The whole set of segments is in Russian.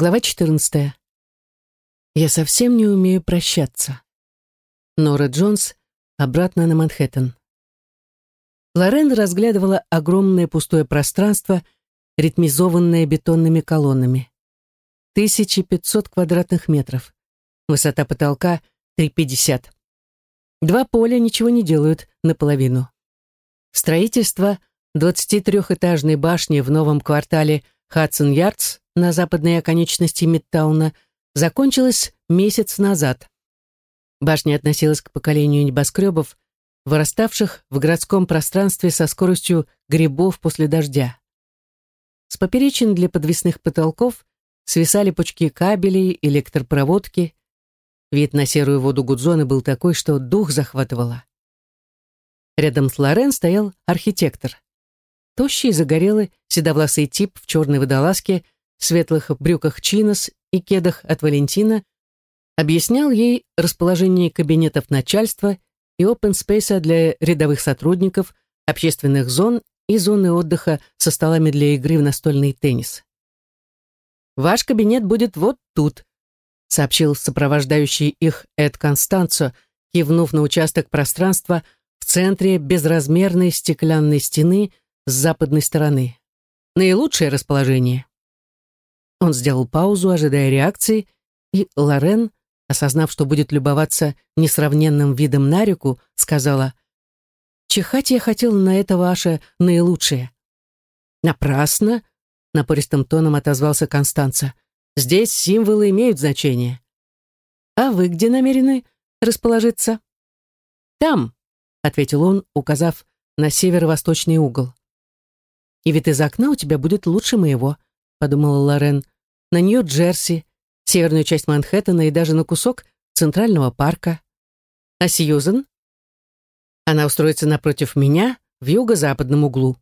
Глава 14. Я совсем не умею прощаться. Нора Джонс обратно на Манхэттен. Лорен разглядывала огромное пустое пространство, ритмизованное бетонными колоннами. 1500 квадратных метров. Высота потолка 350. Два поля ничего не делают наполовину. Строительство 23-этажной башни в новом квартале Хадсон-Ярдс на западной оконечности Мидтауна закончилась месяц назад. Башня относилась к поколению небоскребов, выраставших в городском пространстве со скоростью грибов после дождя. С поперечин для подвесных потолков свисали пучки кабелей, электропроводки. Вид на серую воду Гудзона был такой, что дух захватывало. Рядом с Лорен стоял архитектор. Тощий, загорелый, седовласый тип в черной водолазке, светлых брюках чинос и кедах от Валентина объяснял ей расположение кабинетов начальства и опенспейса для рядовых сотрудников, общественных зон и зоны отдыха со столами для игры в настольный теннис. «Ваш кабинет будет вот тут», сообщил сопровождающий их Эд Констанцо, кивнув на участок пространства в центре безразмерной стеклянной стены с западной стороны. Наилучшее расположение. Он сделал паузу, ожидая реакции, и Лорен, осознав, что будет любоваться несравненным видом на реку, сказала, «Чихать я хотела на это ваше наилучшее». «Напрасно», — напористым тоном отозвался Констанца. «Здесь символы имеют значение». «А вы где намерены расположиться?» «Там», — ответил он, указав на северо-восточный угол. И вид из окна у тебя будет лучше моего», — подумала Лорен. «На Нью-Джерси, северную часть Манхэттена и даже на кусок Центрального парка. А Сьюзен? Она устроится напротив меня в юго-западном углу.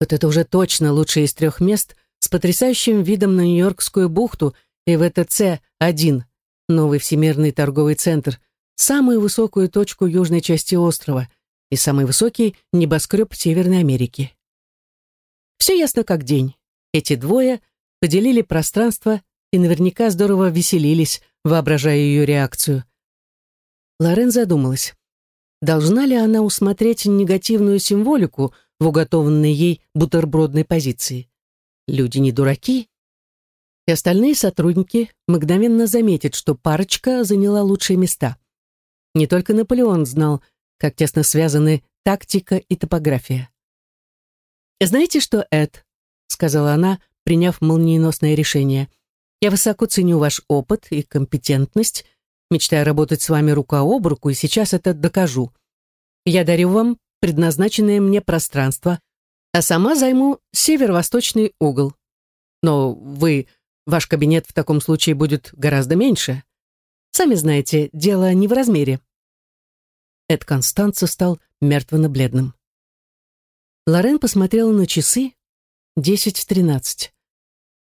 Вот это уже точно лучшее из трех мест с потрясающим видом на Нью-Йоркскую бухту и ВТЦ-1, новый всемирный торговый центр, самую высокую точку южной части острова и самый высокий небоскреб Северной Америки. Все ясно как день. Эти двое поделили пространство и наверняка здорово веселились, воображая ее реакцию. Лорен задумалась. Должна ли она усмотреть негативную символику в уготованной ей бутербродной позиции? Люди не дураки. И остальные сотрудники мгновенно заметят, что парочка заняла лучшие места. Не только Наполеон знал, как тесно связаны тактика и топография. «Знаете что, Эд?» — сказала она, приняв молниеносное решение. «Я высоко ценю ваш опыт и компетентность, мечтаю работать с вами рука об руку, и сейчас это докажу. Я дарю вам предназначенное мне пространство, а сама займу северо-восточный угол. Но вы, ваш кабинет в таком случае будет гораздо меньше. Сами знаете, дело не в размере». Эд Констанца стал мертвенно-бледным. Лорен посмотрела на часы. Десять-тринадцать.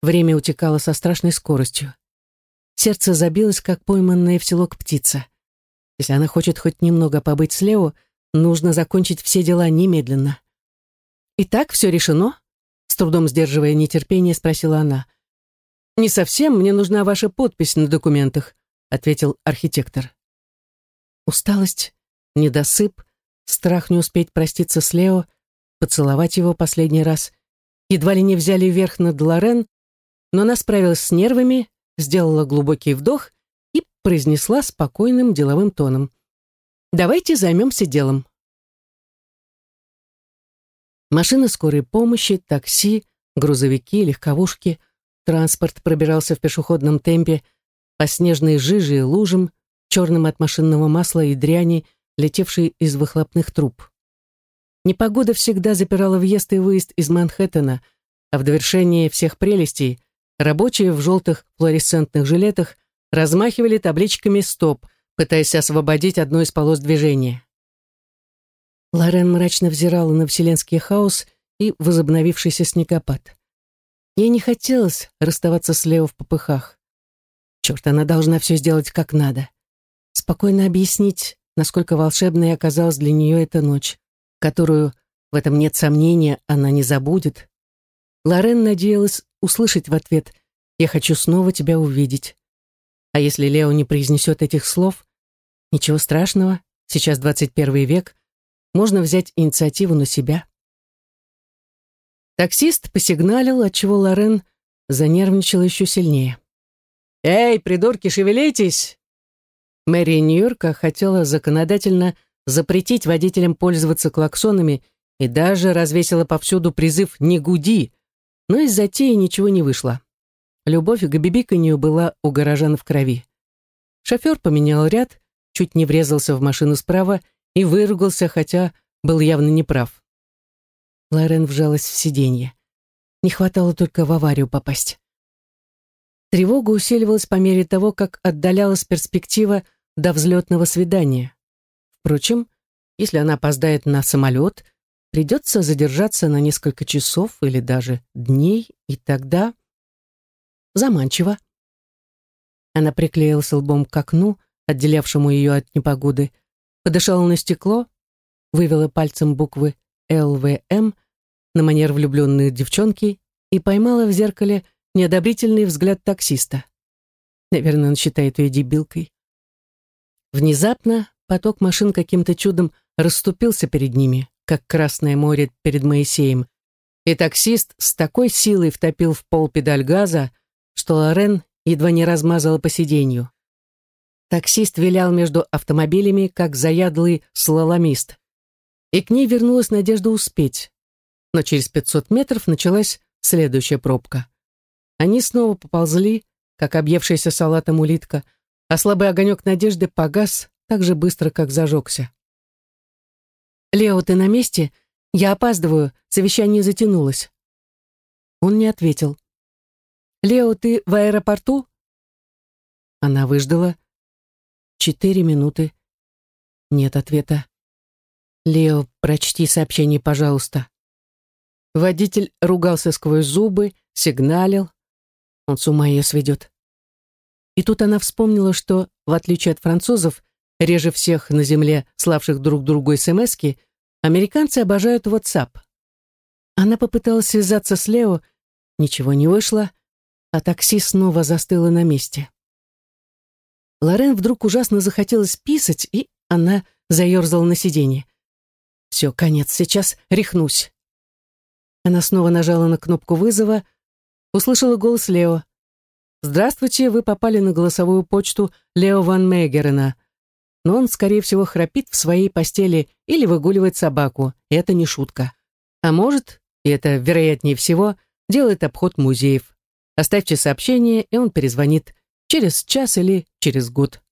Время утекало со страшной скоростью. Сердце забилось, как пойманная в селок птица. Если она хочет хоть немного побыть с Лео, нужно закончить все дела немедленно. «Итак, все решено?» С трудом сдерживая нетерпение, спросила она. «Не совсем, мне нужна ваша подпись на документах», ответил архитектор. Усталость, недосып, страх не успеть проститься с Лео — поцеловать его последний раз. Едва ли не взяли верх над Лорен, но она справилась с нервами, сделала глубокий вдох и произнесла спокойным деловым тоном. «Давайте займемся делом». Машины скорой помощи, такси, грузовики, легковушки, транспорт пробирался в пешеходном темпе по снежной жиже и лужам, черным от машинного масла и дряни, летевшей из выхлопных труб. Непогода всегда запирала въезд и выезд из Манхэттена, а в довершение всех прелестей рабочие в желтых флуоресцентных жилетах размахивали табличками «Стоп», пытаясь освободить одну из полос движения. Лорен мрачно взирала на вселенский хаос и возобновившийся снегопад. Ей не хотелось расставаться с Лео в попыхах. Черт, она должна все сделать как надо. Спокойно объяснить, насколько волшебной оказалась для нее эта ночь которую, в этом нет сомнения, она не забудет. Лорен надеялась услышать в ответ Я хочу снова тебя увидеть. А если Лео не произнесет этих слов, ничего страшного, сейчас 21 век, можно взять инициативу на себя. Таксист посигналил, отчего Лорен занервничала еще сильнее. «Эй, придурки, шевелитесь!» Мэрия Нью-Йорка хотела законодательно запретить водителям пользоваться клаксонами и даже развесила повсюду призыв «Не гуди!», но из затеи ничего не вышло. Любовь к бибиканью была у горожан в крови. Шофер поменял ряд, чуть не врезался в машину справа и выругался, хотя был явно неправ. Лорен вжалась в сиденье. Не хватало только в аварию попасть. Тревога усиливалась по мере того, как отдалялась перспектива до взлетного свидания. Впрочем, если она опоздает на самолет, придется задержаться на несколько часов или даже дней, и тогда... Заманчиво. Она приклеилась лбом к окну, отделявшему ее от непогоды, подышала на стекло, вывела пальцем буквы ЛВМ на манер влюбленной девчонки и поймала в зеркале неодобрительный взгляд таксиста. Наверное, он считает ее дебилкой. Внезапно поток машин каким-то чудом расступился перед ними, как Красное море перед Моисеем, и таксист с такой силой втопил в пол педаль газа, что Лорен едва не размазала по сиденью. Таксист вилял между автомобилями, как заядлый слаломист. И к ней вернулась надежда успеть. Но через 500 метров началась следующая пробка. Они снова поползли, как объевшаяся салатом улитка, а слабый огонек надежды погас так же быстро, как зажегся. «Лео, ты на месте? Я опаздываю, совещание затянулось». Он не ответил. «Лео, ты в аэропорту?» Она выждала, Четыре минуты. Нет ответа. «Лео, прочти сообщение, пожалуйста». Водитель ругался сквозь зубы, сигналил. Он с ума ее сведет. И тут она вспомнила, что, в отличие от французов, реже всех на земле, славших друг другу СМСки, американцы обожают WhatsApp. Она попыталась связаться с Лео, ничего не вышло, а такси снова застыло на месте. Лорен вдруг ужасно захотелось писать, и она заерзала на сиденье. «Все, конец, сейчас рехнусь». Она снова нажала на кнопку вызова, услышала голос Лео. «Здравствуйте, вы попали на голосовую почту Лео Ван Мейгерена. Но он, скорее всего, храпит в своей постели или выгуливает собаку, и это не шутка. А может, и это вероятнее всего, делает обход музеев. Оставьте сообщение, и он перезвонит через час или через год.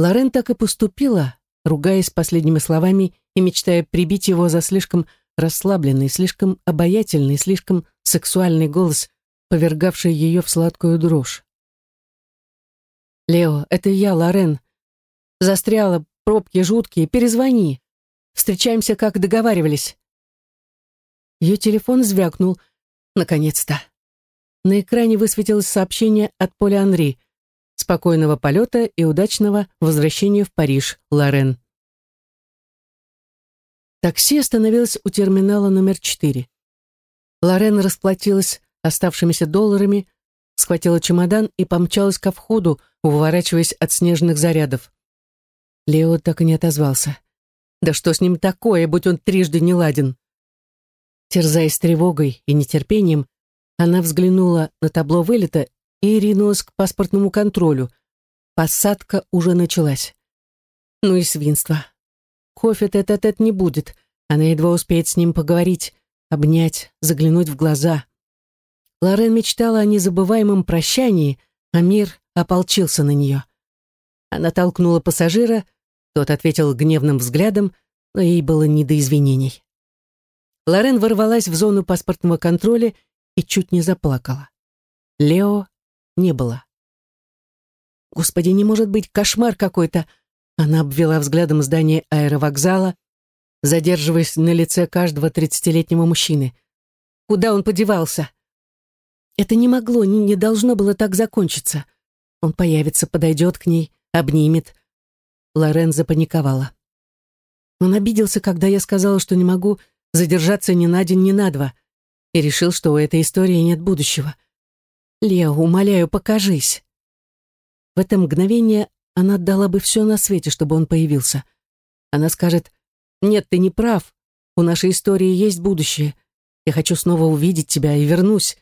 Лорен так и поступила, ругаясь последними словами и мечтая прибить его за слишком расслабленный, слишком обаятельный, слишком сексуальный голос, повергавший ее в сладкую дрожь. «Лео, это я, Лорен. Застряла, пробки жуткие, перезвони. Встречаемся, как договаривались». Ее телефон звякнул. Наконец-то. На экране высветилось сообщение от Поля Анри. Спокойного полета и удачного возвращения в Париж, Лорен. Такси остановилось у терминала номер 4. Лорен расплатилась оставшимися долларами, схватила чемодан и помчалась ко входу, уворачиваясь от снежных зарядов. Лео так и не отозвался. Да что с ним такое, будь он трижды не ладен? Терзаясь тревогой и нетерпением, она взглянула на табло вылета и ринулась к паспортному контролю. Посадка уже началась. Ну и свинство. Кофе тет-а-тет не будет. Она едва успеет с ним поговорить, обнять, заглянуть в глаза. Лорен мечтала о незабываемом прощании, а мир ополчился на нее. Она толкнула пассажира, тот ответил гневным взглядом, но ей было не до извинений. Лорен ворвалась в зону паспортного контроля и чуть не заплакала. Лео не было. Господи, не может быть, кошмар какой-то. Она обвела взглядом здание аэровокзала, задерживаясь на лице каждого тридцатилетнего мужчины. Куда он подевался? Это не могло, не, не должно было так закончиться. Он появится, подойдет к ней, обнимет. Лорен запаниковала. Он обиделся, когда я сказала, что не могу задержаться ни на день, ни на два и решил, что у этой истории нет будущего. Лео, умоляю, покажись. В это мгновение она отдала бы все на свете, чтобы он появился. Она скажет, «Нет, ты не прав. У нашей истории есть будущее. Я хочу снова увидеть тебя и вернусь.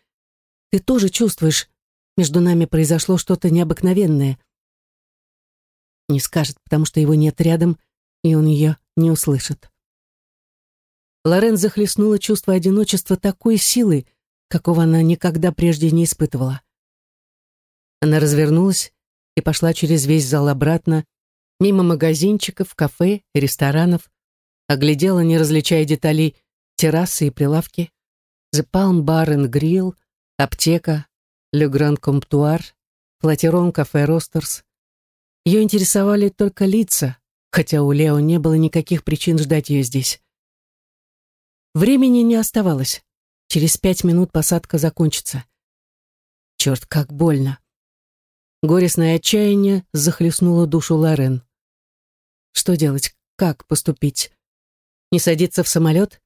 Ты тоже чувствуешь, между нами произошло что-то необыкновенное». Не скажет, потому что его нет рядом, и он ее не услышит. Лорен захлестнула чувство одиночества такой силы, какого она никогда прежде не испытывала. Она развернулась и пошла через весь зал обратно, мимо магазинчиков, кафе ресторанов, оглядела, не различая деталей, террасы и прилавки, The Palm Bar and Grill, аптека, Le Grand Comptoir, Флатерон Кафе Ростерс. Ее интересовали только лица, хотя у Лео не было никаких причин ждать ее здесь. Времени не оставалось. Через пять минут посадка закончится. Черт, как больно. Горестное отчаяние захлестнуло душу Лорен. Что делать? Как поступить? Не садиться в самолет?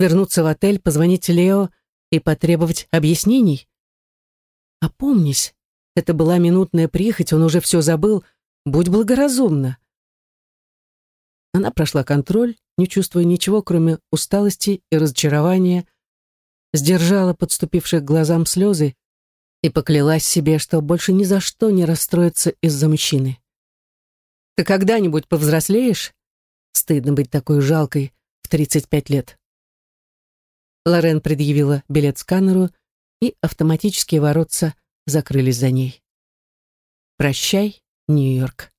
Вернуться в отель, позвонить Лео и потребовать объяснений? Опомнись, это была минутная прихоть, он уже все забыл. Будь благоразумна. Она прошла контроль, не чувствуя ничего, кроме усталости и разочарования, сдержала подступившие к глазам слезы и поклялась себе, что больше ни за что не расстроится из-за мужчины. «Ты когда-нибудь повзрослеешь?» Стыдно быть такой жалкой в 35 лет. Лорен предъявила билет сканеру, и автоматические воротца закрылись за ней. «Прощай, Нью-Йорк».